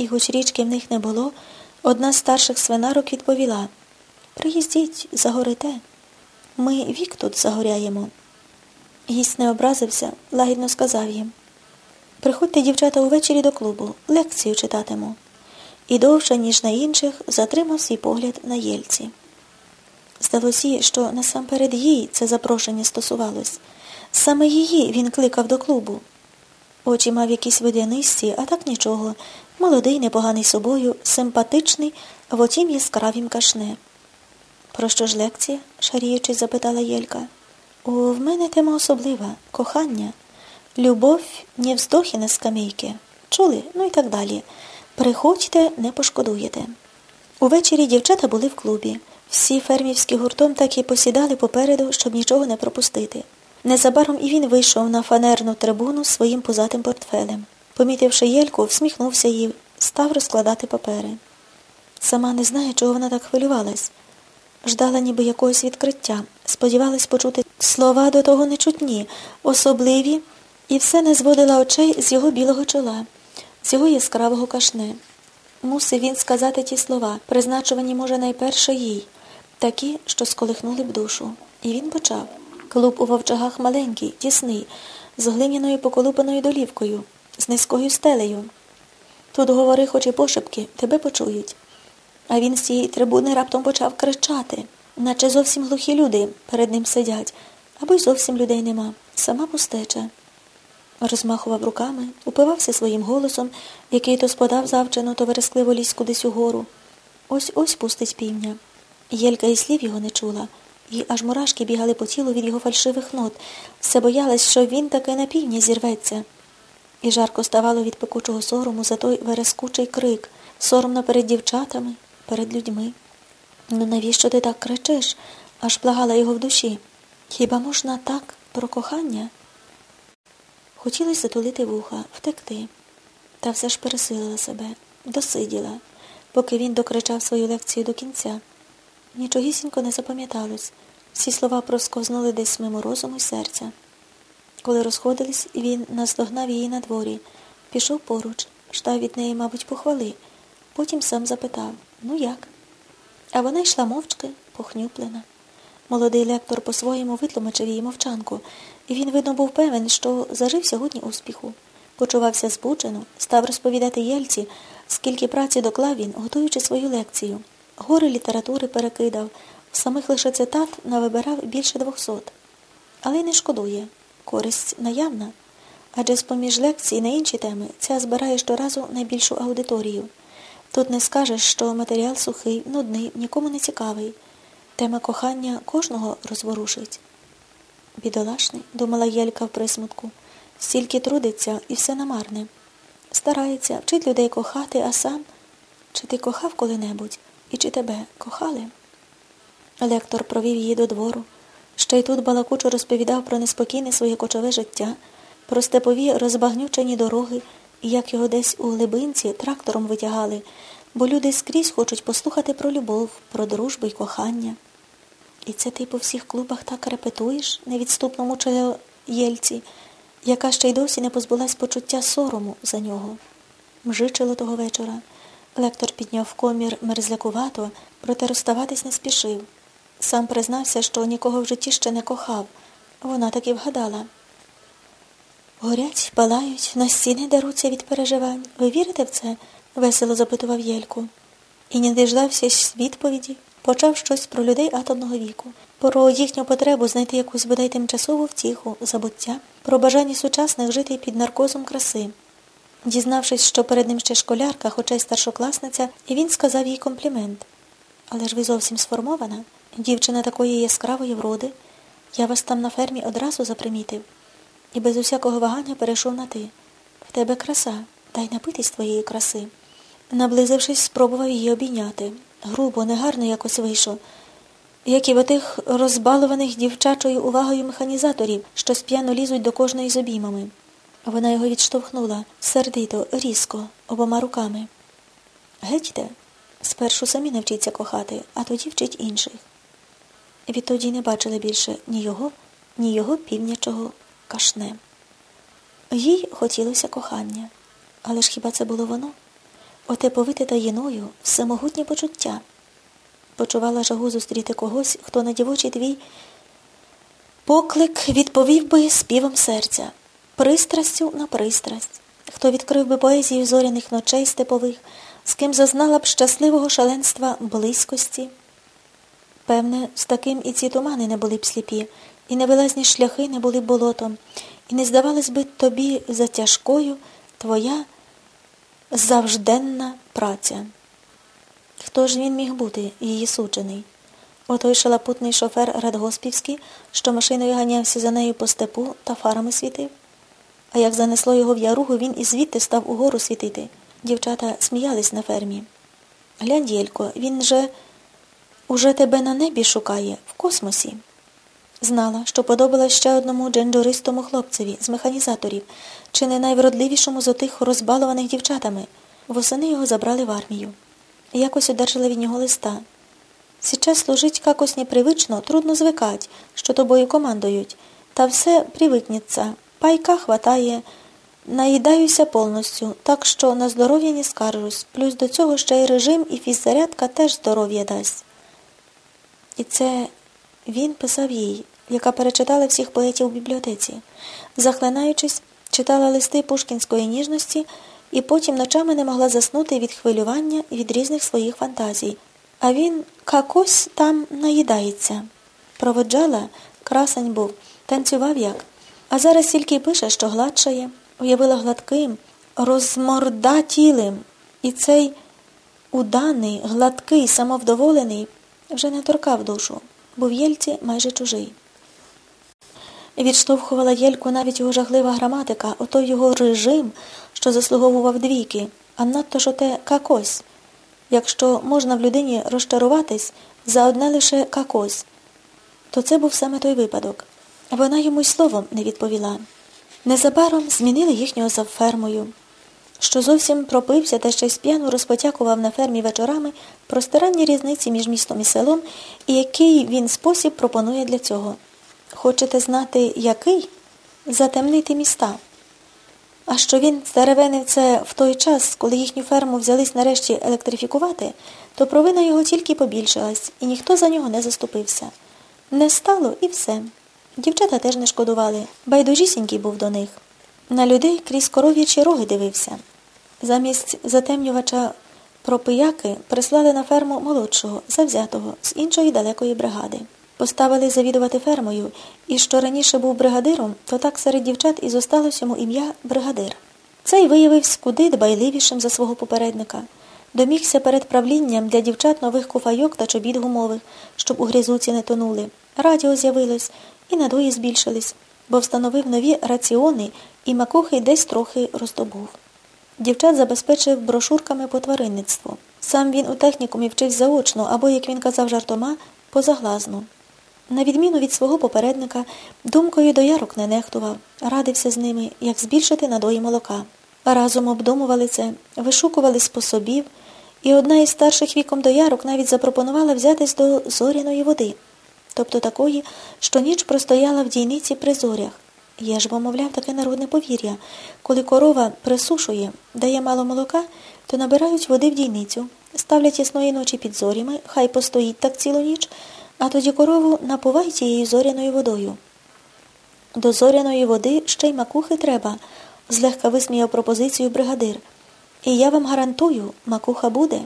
І хоч річки в них не було, одна з старших свинарок відповіла Приїздіть, загорите. Ми вік тут загоряємо. Гість не образився, лагідно сказав їм Приходьте, дівчата, увечері до клубу, лекцію читатиму. І довше, ніж на інших, затримав свій погляд на Єльці. Здалося, що насамперед їй це запрошення стосувалось. Саме її він кликав до клубу. Очі мав якісь водянисті, а так нічого. Молодий, непоганий собою, симпатичний, в отім яскравім кашне. Про що ж лекція? шаріючись, запитала Єлька. О, в мене тема особлива кохання. Любов не вздохи на скамейки. Чули? Ну і так далі. Приходьте, не пошкодуєте. Увечері дівчата були в клубі. Всі фермівські гуртом так і посідали попереду, щоб нічого не пропустити. Незабаром і він вийшов на фанерну трибуну своїм пузатим портфелем. Помітивши Єльку, всміхнувся їй, став розкладати папери. Сама не знає, чого вона так хвилювалась. Ждала ніби якогось відкриття, сподівалась почути слова до того нечутні, особливі, і все не зводила очей з його білого чола, з його яскравого кашне. Мусив він сказати ті слова, призначувані, може, найперше їй, такі, що сколихнули б душу. І він почав. Клуб у вовчагах маленький, тісний, з глиняною поколупаною долівкою, з низькою стелею. Тут говори, хоч і пошепки, тебе почують. А він з цієї трибуни раптом почав кричати, наче зовсім глухі люди перед ним сидять, або й зовсім людей нема, сама пустеча. Розмахував руками, упивався своїм голосом, який то сподав завчено, то верескливо лізь кудись угору. Ось ось пустить півня. Єлька і слів його не чула, і аж мурашки бігали по тілу від його фальшивих нот. Все боялась, що він таки на півня зірветься. І жарко ставало від пекучого сорому за той верескучий крик, соромно перед дівчатами, перед людьми. Ну навіщо ти так кричиш? аж благала його в душі. Хіба можна так про кохання? Хотілося затулити вуха, втекти. Та все ж пересилила себе, досиділа, поки він докричав свою лекцію до кінця. Нічогісінько не запам'яталось. Всі слова просковзнули десь мимо розуму й серця. Коли розходились, він наздогнав її на дворі, пішов поруч, ждав від неї, мабуть, похвали. Потім сам запитав ну як? А вона йшла мовчки, похнюплена. Молодий лектор по-своєму витлумачив її мовчанку, і він, видно, був певен, що зажив сьогодні успіху. Почувався збуджено, став розповідати Єльці, скільки праці доклав він, готуючи свою лекцію. Гори літератури перекидав, самих лише цитат навибирав більше двохсот. Але й не шкодує. Користь наявна. Адже з-поміж лекцій на інші теми ця збирає щоразу найбільшу аудиторію. Тут не скажеш, що матеріал сухий, нудний, нікому не цікавий. Тема кохання кожного розворушить. Бідолашний, думала Єлька в присмутку, стільки трудиться і все намарне. Старається, вчить людей кохати, а сам чи ти кохав коли-небудь і чи тебе кохали? Лектор провів її до двору. Ще й тут балакучо розповідав про неспокійне своє кочове життя, про степові розбагнючені дороги і як його десь у глибинці трактором витягали, бо люди скрізь хочуть послухати про любов, про дружбу й кохання. І це ти по всіх клубах так репетуєш, невідступно мучила Єльці, яка ще й досі не позбулась почуття сорому за нього. Мжичило того вечора. Лектор підняв комір мерзлякувато, проте розставатись не спішив. Сам признався, що нікого в житті ще не кохав. Вона таки вгадала. Горять, палають, на стіни даруться від переживань. Ви вірите в це? весело запитував Єльку. І не діждався відповіді, почав щось про людей атомного віку, про їхню потребу знайти якусь бодай тимчасову втіху, забуття, про бажання сучасних жити під наркозом краси. Дізнавшись, що перед ним ще школярка, хоча й старшокласниця, і він сказав їй комплімент. Але ж ви зовсім сформована, дівчина такої яскравої вроди. Я вас там на фермі одразу запримітив і без усякого вагання перейшов на ти. В тебе краса, дай напитись твоєї краси. Наблизившись, спробував її обійняти. Грубо, негарно якось вийшов, як і в отих розбалованих дівчачою увагою механізаторів, що сп'яно лізуть до кожної з обіймами. Вона його відштовхнула сердито, різко, обома руками. Гетьте, спершу самі навчіться кохати, а тоді вчить інших. Відтоді не бачили більше ні його, ні його півнячого кашне. Їй хотілося кохання. Але ж хіба це було воно? оте повите таїною всемогутнє почуття. Почувала жагу зустріти когось, хто на дівочий твій поклик відповів би співом серця, пристрастю на пристрасть, хто відкрив би поезію зоряних ночей степових, з ким зазнала б щасливого шаленства близькості. Певне, з таким і ці тумани не були б сліпі, і невилазні шляхи не були б болотом, і не здавалась би тобі за тяжкою твоя завжденна праця. Хто ж він міг бути, її суджений? Отой шалапутний шофер Радгоспівський, що машиною ганявся за нею по степу та фарами світив. А як занесло його в яругу, він і звідти став угору світити. Дівчата сміялись на фермі. Глянь, Єлько, він же уже тебе на небі шукає, в космосі. Знала, що подобалась ще одному дженджористому хлопцеві з механізаторів, чи не найвродливішому з отих розбалованих дівчатами. Восени його забрали в армію. Якось одержала від нього листа. Сейчас служить какось непривично, трудно звикать, що тобою командують, та все привикнеться, пайка хватає, наїдаюся повністю, так що на здоров'я не скаржусь, плюс до цього ще й режим і фіззарядка теж здоров'я дасть. І це він писав їй, яка перечитала всіх поетів у бібліотеці, захлинаючись, читала листи пушкінської ніжності і потім ночами не могла заснути від хвилювання і від різних своїх фантазій. А він какось там наїдається. Проводжала, красень був, танцював як. А зараз тільки й пише, що гладшає, уявила гладким, розмордатілим. І цей уданий, гладкий, самовдоволений вже не торкав душу, був Єльці майже чужий. Відштовхувала Єльку навіть його жахлива граматика, отой його режим, що заслуговував двійки, а надто ж оте какось. Якщо можна в людині розчаруватись за одне лише какось, то це був саме той випадок. Вона йому й словом не відповіла. Незабаром змінили їхнього за фермою, що зовсім пропився та ще й сп'яну розпотякував на фермі вечорами про старанні різниці між містом і селом і який він спосіб пропонує для цього. Хочете знати, який? Затемнити міста. А що він старевенив це в той час, коли їхню ферму взялись нарешті електрифікувати, то провина його тільки побільшилась, і ніхто за нього не заступився. Не стало і все. Дівчата теж не шкодували, байдужісінький був до них. На людей крізь коров'ячі роги дивився. Замість затемнювача пропияки прислали на ферму молодшого, завзятого, з іншої далекої бригади. Поставили завідувати фермою, і що раніше був бригадиром, то так серед дівчат і зосталось йому ім'я бригадир. Цей виявився куди дбайливішим за свого попередника. Домігся перед правлінням для дівчат нових куфайок та чобіт гумових, щоб у грязуці не тонули. Радіо з'явилось, і надої збільшились, бо встановив нові раціони і макухи десь трохи роздобув. Дівчат забезпечив брошурками по тваринництву. Сам він у технікумі вчив заочно або, як він казав жартома, позаглазно. На відміну від свого попередника, думкою доярок не нехтував, радився з ними, як збільшити надої молока. Разом обдумували це, вишукували способів, і одна із старших віком доярок навіть запропонувала взятись до зоряної води, тобто такої, що ніч простояла в дійниці при зорях. Є ж, бо, мовляв, таке народне повір'я. Коли корова присушує, дає мало молока, то набирають води в дійницю, ставлять ясної ночі під зорями, хай постоїть так цілу ніч. А тоді корову напувай цією зоряною водою. До зоряної води ще й макухи треба, злегка висміяв пропозицію бригадир. І я вам гарантую, макуха буде.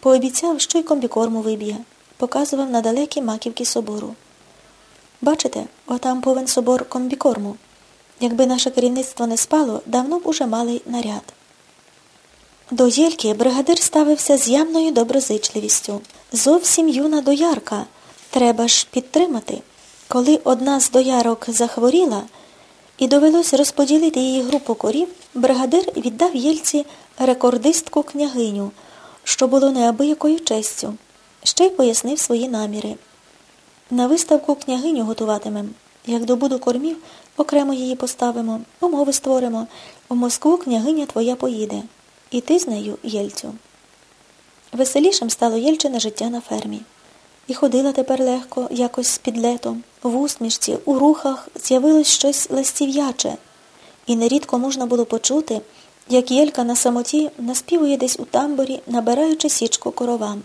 Пообіцяв, що й комбікорму виб'є, показував на далекі маківки собору. Бачите, отам повен собор комбікорму. Якби наше керівництво не спало, давно б уже мали наряд. До Єльки бригадир ставився з явною доброзичливістю. Зовсім юна доярка. Треба ж підтримати. Коли одна з доярок захворіла і довелось розподілити її групу корів, бригадир віддав Єльці рекордистку княгиню, що було неабиякою честю, ще й пояснив свої наміри. На виставку княгиню готуватимем. Як добуду кормів, окремо її поставимо, умови створимо. У Москву княгиня твоя поїде. І ти з нею, Єльцю. Веселішим стало Єльчине життя на фермі. І ходила тепер легко, якось з підлетом. В усмішці, у рухах з'явилось щось ластів'яче, і нерідко можна було почути, як Єлька на самоті наспівує десь у тамбурі, набираючи січку коровам.